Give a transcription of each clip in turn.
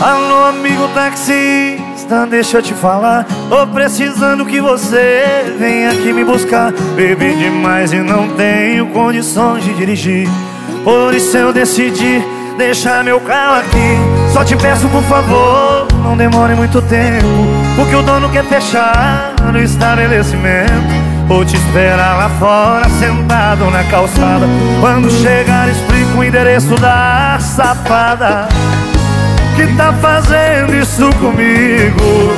Alô, amigo taxista, deixa eu te falar. Tô precisando que você venha aqui me buscar. Bebi demais e não tenho condições de dirigir. Por isso eu decidi deixar meu carro aqui. Só te peço por favor, não demore muito tempo. Porque o dono quer fechar no estabelecimento. Vou te esperar lá fora, sentado na calçada. Quando chegar explico o endereço da safada que tá fazendo isso comigo?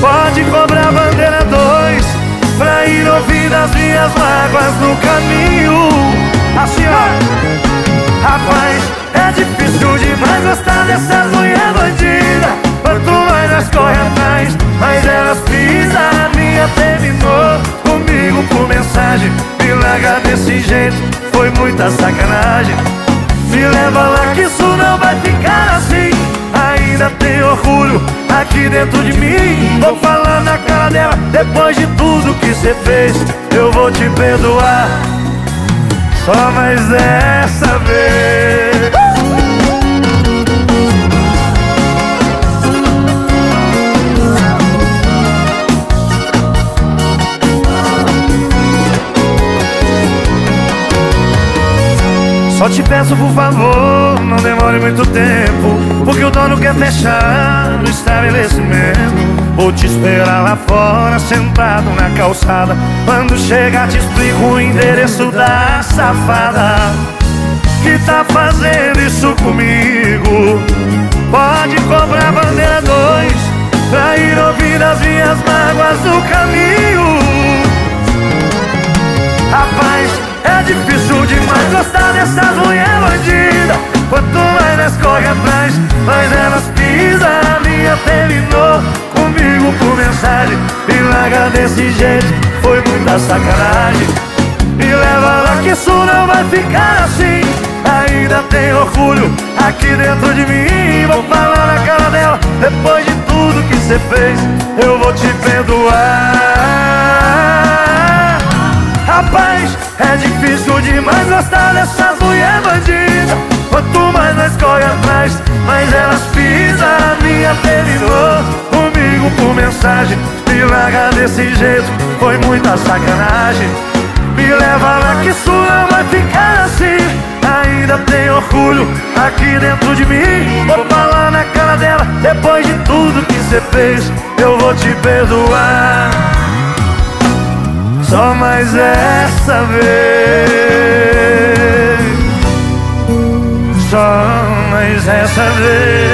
Pode cobrar bandeira dois Pra ir ouvir as minhas mágoas no caminho. Assim ó. Rapaz, é difícil demais gostar dessas mulher bandida. Quanto mais nós corre atrás Mais elas pisam. A minha terminou comigo por mensagem. Me larga desse jeito Foi muita sacanagem. Me leva lá que isso não vai ficar assim ainda tem orgulho aqui dentro de mim. Vou falar na cara dela, depois de tudo que você fez. Eu vou te perdoar, só mais dessa vez Só te peço por favor, não demore muito tempo Porque o dono quer fechar no estabelecimento. Vou te esperar lá fora, sentado na calçada. Quando chegar te explico o endereço da safada. Que tá fazendo isso comigo? Pode cobrar bandeira dois Pra ir ouvir as minhas mágoas no caminho mais elas pisam A minha terminou comigo por mensagem Me larga desse jeito, foi muita sacanagem. Me leva lá que isso não vai ficar assim. Ainda tem orgulho aqui dentro de mim. Vou falar na cara dela, depois de tudo que você fez Eu vou te perdoar. Rapaz, é difícil demais gostar dessas mulher bandida Quanto mais nós corre atrás, mais elas pisam. A minha terminou comigo por mensagem. Me larga desse jeito, foi muita sacanagem. Me leva lá que não vai ficar assim. Ainda tem orgulho aqui dentro de mim. Vou falar na cara dela, depois de tudo que você fez Eu vou te perdoar. Só mais essa vez essa vez